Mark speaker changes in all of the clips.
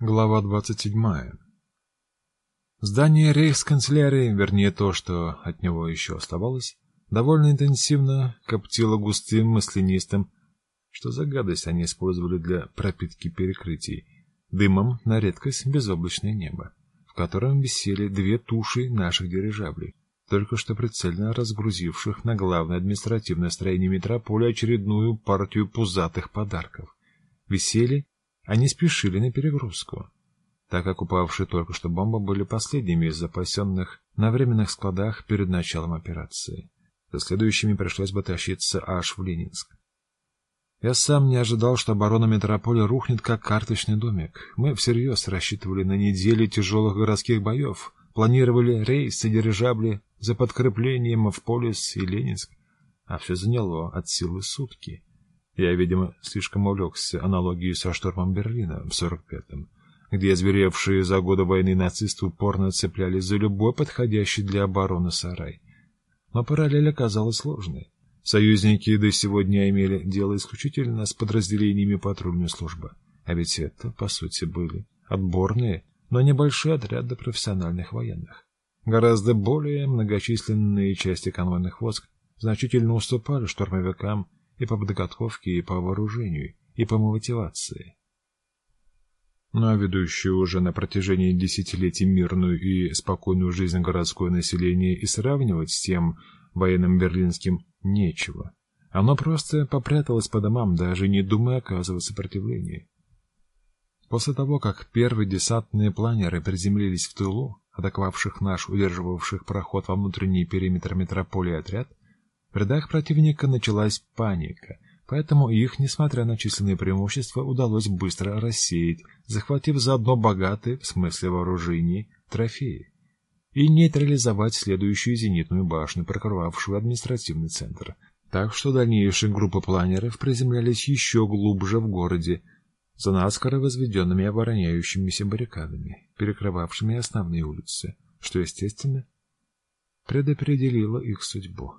Speaker 1: Глава 27. Здание рейхсканцелярии, вернее то, что от него еще оставалось, довольно интенсивно коптило густым маслянистым, что за гадость они использовали для пропитки перекрытий, дымом на редкость безоблачное небо, в котором висели две туши наших дирижаблей, только что прицельно разгрузивших на главное административное строение метрополя очередную партию пузатых подарков. Висели они спешили на перегрузку, так как упавшие только что бомбы были последними из запасенных на временных складах перед началом операции. За следующими пришлось бы тащиться аж в Ленинск. Я сам не ожидал, что оборона метрополя рухнет как карточный домик. Мы всерьез рассчитывали на недели тяжелых городских боев, планировали рейсы, дирижабли за подкреплением в Полис и Ленинск, а все заняло от силы сутки. Я, видимо, слишком увлекся аналогией со штурмом Берлина в 45-м, где озверевшие за годы войны нацисты упорно цеплялись за любой подходящий для обороны сарай. Но параллель оказалась сложной. Союзники до сегодня имели дело исключительно с подразделениями патрульной службы. А ведь это, по сути, были отборные, но небольшие отряды профессиональных военных. Гораздо более многочисленные части конвойных войск значительно уступали штурмовикам и по подготовке, и по вооружению, и по мотивации. Но ведущую уже на протяжении десятилетий мирную и спокойную жизнь городское население и сравнивать с тем военным берлинским нечего. Оно просто попряталось по домам, даже не думая оказывать сопротивление. После того, как первые десантные планеры приземлились в тылу, атаковавших наш удерживавших проход во внутренний периметр метрополии отряд, в рядах противника началась паника, поэтому их, несмотря на численные преимущества, удалось быстро рассеять, захватив заодно богатые, в смысле вооружений, трофеи, и нейтрализовать следующую зенитную башню, прикрывавшую административный центр. Так что дальнейшие группы планеров приземлялись еще глубже в городе, за наскоро возведенными обороняющимися баррикадами, перекрывавшими основные улицы, что, естественно, предопределило их судьбу.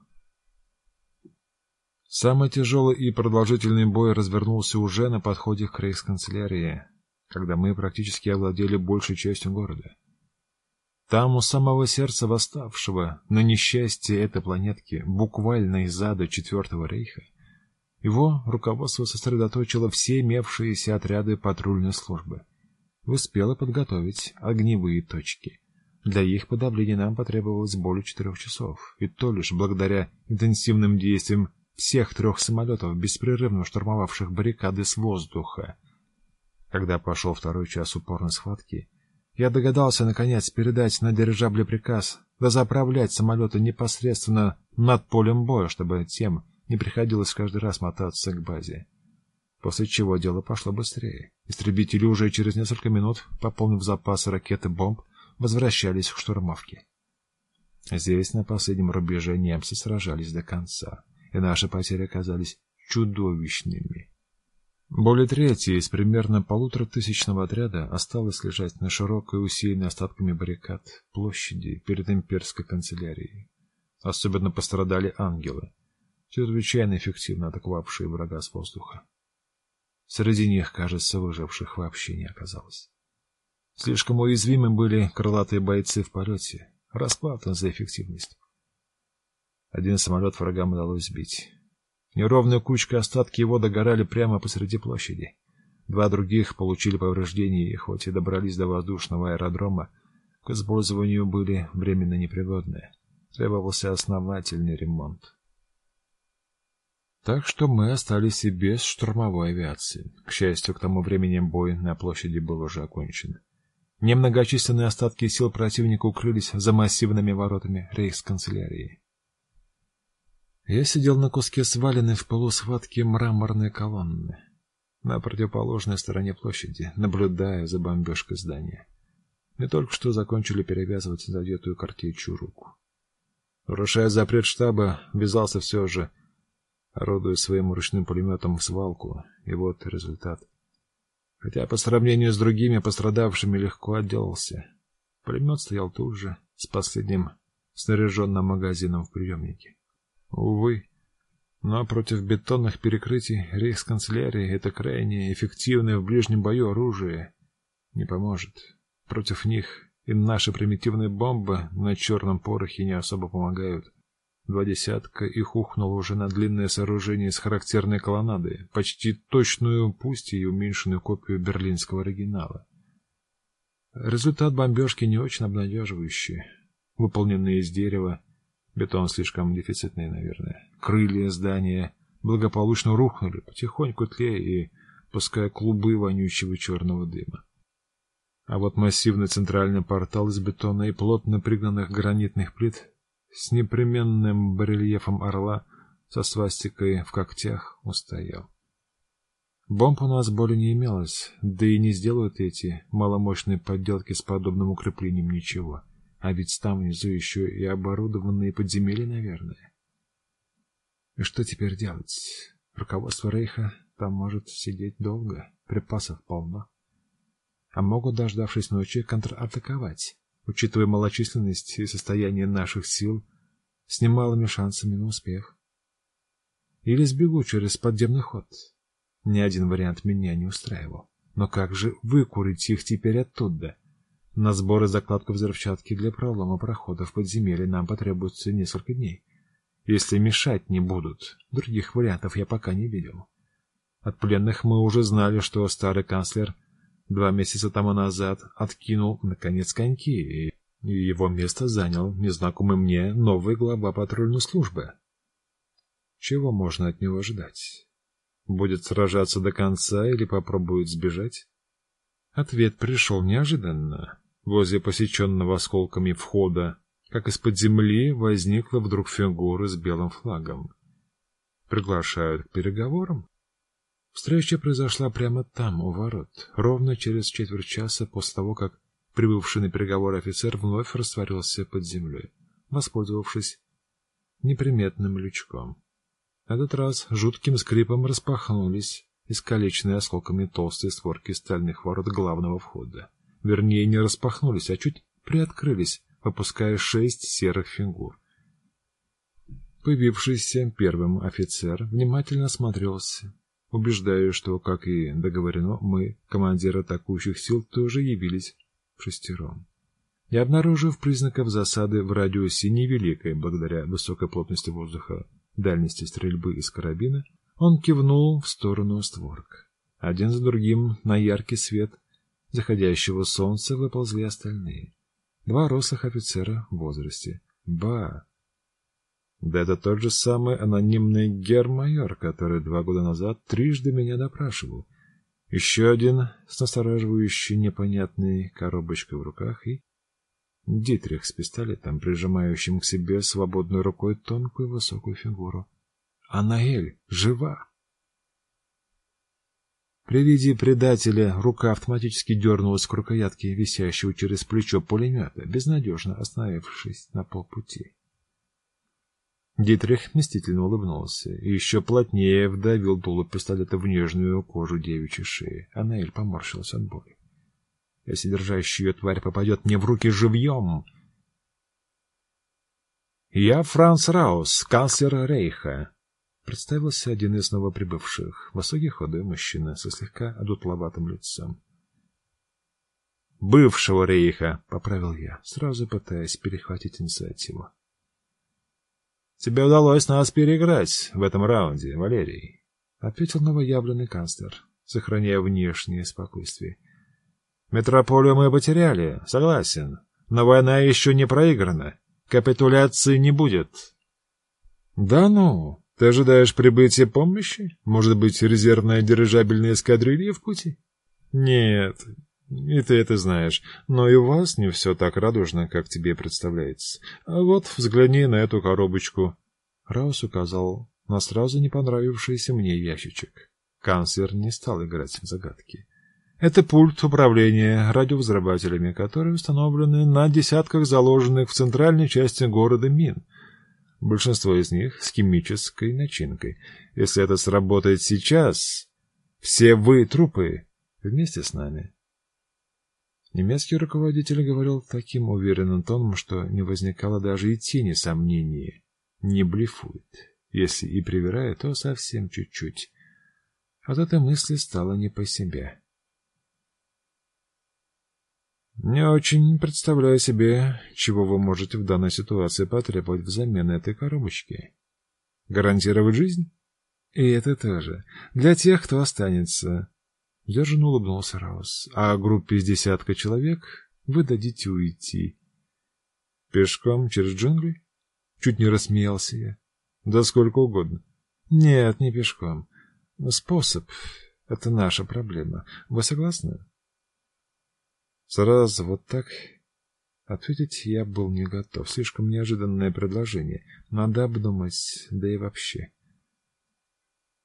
Speaker 1: Самый тяжелый и продолжительный бой развернулся уже на подходе к рейхсканцелярии, когда мы практически овладели большей частью города. Там, у самого сердца восставшего, на несчастье этой планетки, буквально из ада Четвертого Рейха, его руководство сосредоточило все имевшиеся отряды патрульной службы. Успело подготовить огневые точки. Для их подавления нам потребовалось более четырех часов, и то лишь благодаря интенсивным действиям всех трех самолетов, беспрерывно штурмовавших баррикады с воздуха. Когда пошел второй час упорной схватки, я догадался, наконец, передать на дирижабле приказ дозаправлять самолеты непосредственно над полем боя, чтобы тем не приходилось каждый раз мотаться к базе. После чего дело пошло быстрее. Истребители уже через несколько минут, пополнив запасы ракет и бомб, возвращались к штурмовке. Здесь, на последнем рубеже, немцы сражались до конца и наши потери оказались чудовищными. Более трети из примерно полутора тысячного отряда осталось лежать на широкой, усеянной остатками баррикад площади перед имперской канцелярией. Особенно пострадали ангелы, чрезвычайно эффективно атаковавшие врага с воздуха. Среди них, кажется, выживших вообще не оказалось. Слишком уязвимы были крылатые бойцы в полете. Расплата за эффективность. Один самолет врагам удалось сбить. Неровная кучка остатки его догорали прямо посреди площади. Два других получили повреждения и хоть и добрались до воздушного аэродрома, к использованию были временно непригодны. Требовался основательный ремонт. Так что мы остались и без штурмовой авиации. К счастью, к тому времени бой на площади был уже окончен. Немногочисленные остатки сил противника укрылись за массивными воротами рейхсканцелярии. Я сидел на куске сваленной в полусхватке мраморной колонны на противоположной стороне площади, наблюдая за бомбежкой здания. Мы только что закончили перевязывать задетую картечью руку. Нарушая запрет штаба, ввязался все же, орудуя своим ручным пулеметом в свалку, и вот результат. Хотя по сравнению с другими пострадавшими легко отделался. Пулемет стоял тут же, с последним снаряженным магазином в приемнике. Увы, но против бетонных перекрытий рейхсканцелярии это крайне эффективное в ближнем бою оружие. Не поможет. Против них и наши примитивные бомбы на черном порохе не особо помогают. Два десятка их ухнуло уже на длинное сооружение с характерной колоннадой, почти точную, пусть и уменьшенную копию берлинского оригинала. Результат бомбежки не очень обнадеживающий. Выполненные из дерева, бетон слишком дефицитный, наверное. Крылья здания благополучно рухнули, потихоньку тлея и пуская клубы вонючего черного дыма. А вот массивный центральный портал из бетона и плотно пригнанных гранитных плит с непременным барельефом орла со свастикой в когтях устоял. Бомб у нас более не имелось, да и не сделают эти маломощные подделки с подобным укреплением ничего. А ведь там внизу еще и оборудованные подземелья, наверное. И что теперь делать? Руководство Рейха там может сидеть долго, припасов полно. А могут, дождавшись ночи, контратаковать учитывая малочисленность и состояние наших сил, с немалыми шансами на успех. Или сбегу через подземный ход. Ни один вариант меня не устраивал. Но как же выкурить их теперь оттуда? На сборы закладку взрывчатки для пролома прохода в подземелье нам потребуется несколько дней. Если мешать не будут, других вариантов я пока не видел. От пленных мы уже знали, что старый канцлер два месяца тому назад откинул, наконец, коньки, и его место занял незнакомый мне новый глава патрульной службы. Чего можно от него ожидать? Будет сражаться до конца или попробует сбежать? Ответ пришел неожиданно. Возле посеченного осколками входа, как из-под земли, возникла вдруг фигура с белым флагом. Приглашают к переговорам? Встреча произошла прямо там, у ворот, ровно через четверть часа после того, как прибывший на переговоры офицер вновь растворился под землей, воспользовавшись неприметным лючком. На этот раз жутким скрипом распахнулись искалеченные осколками толстые створки стальных ворот главного входа. Вернее, не распахнулись, а чуть приоткрылись, выпуская шесть серых фигур. Появившийся первым офицер внимательно осмотрелся, Убеждаю, что, как и договорено, мы, командиры атакующих сил, тоже явились шестером. Не обнаружив признаков засады в радиусе невеликой, благодаря высокой плотности воздуха, дальности стрельбы из карабина, он кивнул в сторону створок. Один за другим на яркий свет заходящего солнца выползли остальные. Два рослых офицера в возрасте. Ба! Да это тот же самый анонимный гермайор, который два года назад трижды меня допрашивал. Еще один с настораживающей непонятной коробочкой в руках и Дитрих с пистолетом, прижимающим к себе свободной рукой тонкую высокую фигуру. Анаэль жива! При виде предателя рука автоматически дернулась к рукоятке, висящего через плечо пулемета, безнадежно остановившись на полпути. Дитрих мстительно улыбнулся и еще плотнее вдавил дуло пистолета в нежную кожу девичьей шеи. Анаэль поморщилась от боли. Если держащая ее тварь попадет мне в руки живьем... «Я Франц Раус, канцлер Рейха», — представился один из новоприбывших, высокий худой мужчина со слегка одутловатым лицом. «Бывшего Рейха», — поправил я, сразу пытаясь перехватить инициативу. Тебе удалось нас переиграть в этом раунде, Валерий, — ответил новоявленный канцлер, сохраняя внешнее спокойствие. Метрополию мы потеряли, согласен, но война еще не проиграна. Капитуляции не будет. Да ну, ты ожидаешь прибытия помощи? Может быть, резервная дирижабельная эскадрилья в пути? Нет, и ты это знаешь. Но и у вас не все так радужно, как тебе представляется. А вот взгляни на эту коробочку. Раус указал на сразу не понравившийся мне ящичек. Канцлер не стал играть в загадки. Это пульт управления радиовзрывателями, которые установлены на десятках заложенных в центральной части города мин. Большинство из них с химической начинкой. Если это сработает сейчас, все вы трупы вместе с нами. Немецкий руководитель говорил таким уверенным тоном, что не возникало даже и тени сомнений. Не блефует. Если и привирает, то совсем чуть-чуть. От этой мысли стало не по себе. Не очень представляю себе, чего вы можете в данной ситуации потребовать взамен этой коробочки. Гарантировать жизнь? И это тоже. Для тех, кто останется. Сдержанно улыбнулся Раус. А группе из десятка человек вы дадите уйти. Пешком через джунгли? Чуть не рассмеялся я. Да сколько угодно. Нет, не пешком. Способ — это наша проблема. Вы согласны? Сразу вот так ответить я был не готов. Слишком неожиданное предложение. Надо обдумать, да и вообще.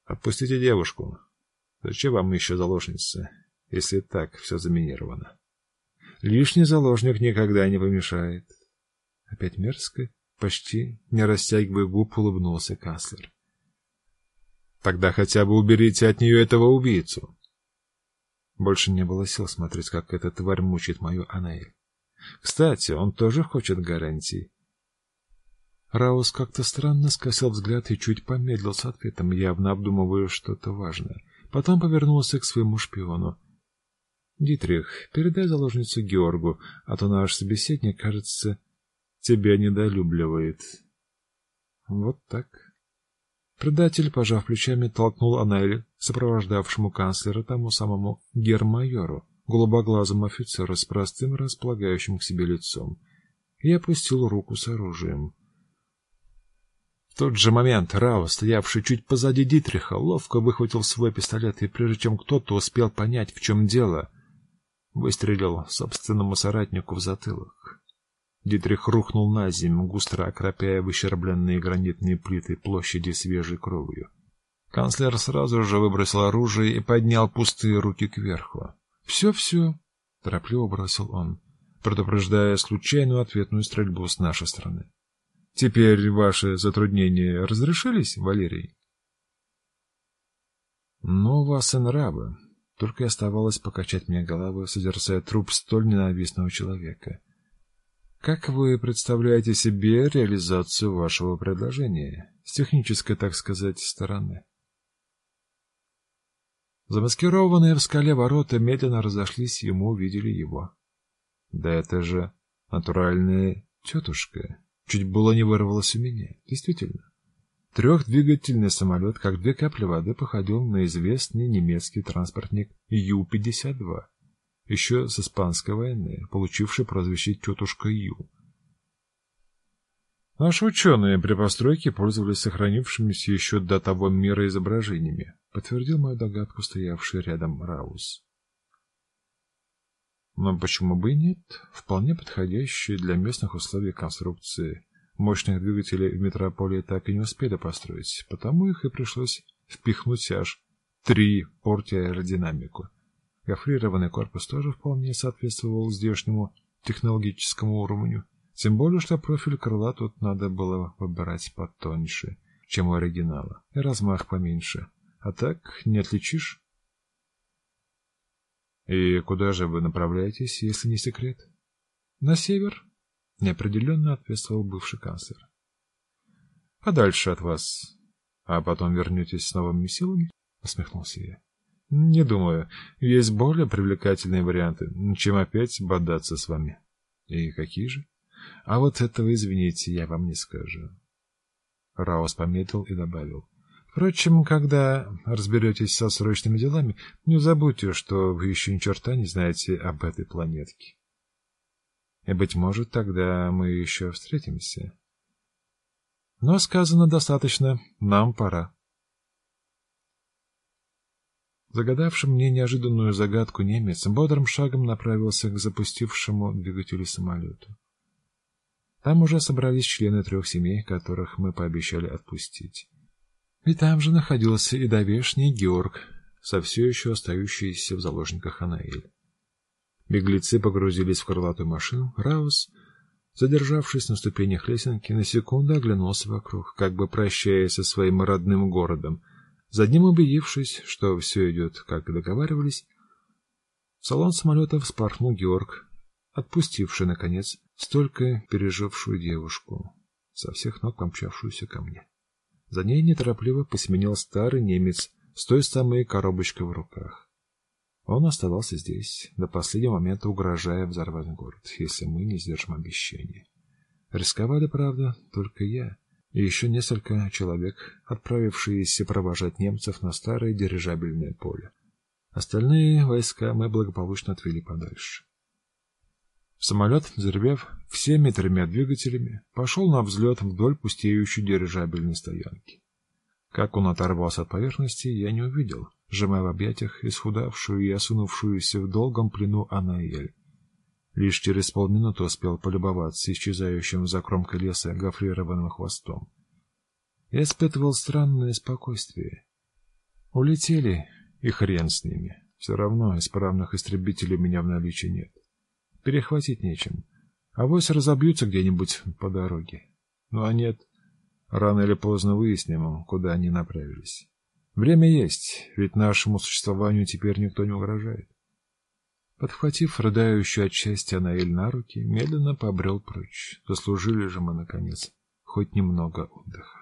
Speaker 1: Отпустите девушку. Зачем вам еще заложница, если так все заминировано? Лишний заложник никогда не помешает. Опять мерзко, почти не растягивая губ, улыбнулся Каслер. Тогда хотя бы уберите от нее этого убийцу. Больше не было сил смотреть, как эта тварь мучит мою Анаэль. Кстати, он тоже хочет гарантий. Раус как-то странно скосил взгляд и чуть помедлил с ответом, явно обдумывая что-то важное. Потом повернулся к своему шпиону. «Дитрих, передай заложницу Георгу, а то наш собеседник, кажется, тебя недолюбливает». Вот так. Предатель, пожав плечами, толкнул Анель, сопровождавшему канцлера тому самому гермайору, голубоглазому офицеру с простым располагающим к себе лицом, и опустил руку с оружием. В тот же момент Рау, стоявший чуть позади Дитриха, ловко выхватил свой пистолет, и прежде чем кто-то успел понять, в чем дело, выстрелил собственному соратнику в затылок. Дитрих рухнул на землю, густо окропяя выщербленные гранитные плиты площади свежей кровью. Канцлер сразу же выбросил оружие и поднял пустые руки кверху. «Все-все», — торопливо бросил он, предупреждая случайную ответную стрельбу с нашей стороны. «Теперь ваши затруднения разрешились, Валерий?» «Ну, вас и нравы», только и оставалось покачать мне головой, созерцая труп столь ненавистного человека. Как вы представляете себе реализацию вашего предложения с технической, так сказать, стороны? Замаскированные в скале ворота медленно разошлись, и увидели его. Да это же натуральная тетушка. Чуть было не вырвалось у меня. Действительно. Трехдвигательный самолет, как две капли воды, походил на известный немецкий транспортник Ю-52 еще с испанской войны, получивший прозвище «Тетушка Ю». Наши ученые при постройке пользовались сохранившимися еще до того мира изображениями, подтвердил мою догадку стоявший рядом Раус. Но почему бы и нет? Вполне подходящие для местных условий конструкции. Мощных двигателей в метрополии так и не успели построить, потому их и пришлось впихнуть аж три порти аэродинамику. Гофрированный корпус тоже вполне соответствовал здешнему технологическому уровню. Тем более, что профиль крыла тут надо было выбирать потоньше, чем у оригинала, и размах поменьше. А так не отличишь. И куда же вы направляетесь, если не секрет? На север, неопределенно ответствовал бывший канцлер. Подальше от вас. А потом вернетесь с новыми силами? Усмехнулся я. Не думаю. Есть более привлекательные варианты, чем опять бодаться с вами. И какие же? А вот этого, извините, я вам не скажу. Раус пометил и добавил. Впрочем, когда разберетесь со срочными делами, не забудьте, что вы еще ни черта не знаете об этой планетке. И, быть может, тогда мы еще встретимся. Но сказано достаточно, нам пора. Загадавший мне неожиданную загадку немец бодрым шагом направился к запустившему двигателю самолету. Там уже собрались члены трех семей, которых мы пообещали отпустить. И там же находился и довешний Георг, со все еще остающийся в заложниках Анаэль. Беглецы погрузились в крылатую машину. Раус, задержавшись на ступенях лесенки, на секунду оглянулся вокруг, как бы прощаясь со своим родным городом — Задним убедившись, что все идет, как и договаривались, в салон самолета вспорхнул Георг, отпустивший, наконец, столько пережившую девушку, со всех ног помчавшуюся ко мне. За ней неторопливо посеменил старый немец с той самой коробочкой в руках. Он оставался здесь, до последнего момента угрожая взорвать город, если мы не сдержим обещания. Рисковали, правда, только я и еще несколько человек, отправившиеся провожать немцев на старое дирижабельное поле. Остальные войска мы благополучно отвели подальше. Самолет, взрывев всеми тремя двигателями, пошел на взлет вдоль пустеющей дирижабельной стоянки. Как он оторвался от поверхности, я не увидел, сжимая в объятиях исхудавшую и осунувшуюся в долгом плену Анаэль. Лишь через полминуты успел полюбоваться исчезающим за кромкой леса гофрированным хвостом. Я испытывал странное спокойствие. Улетели, и хрен с ними. Все равно исправных истребителей у меня в наличии нет. Перехватить нечем. А вось разобьются где-нибудь по дороге. Ну а нет, рано или поздно выясним, куда они направились. Время есть, ведь нашему существованию теперь никто не угрожает. Подхватив рыдающую от счастья Наэль на руки, медленно побрел прочь. Заслужили же мы, наконец, хоть немного отдыха.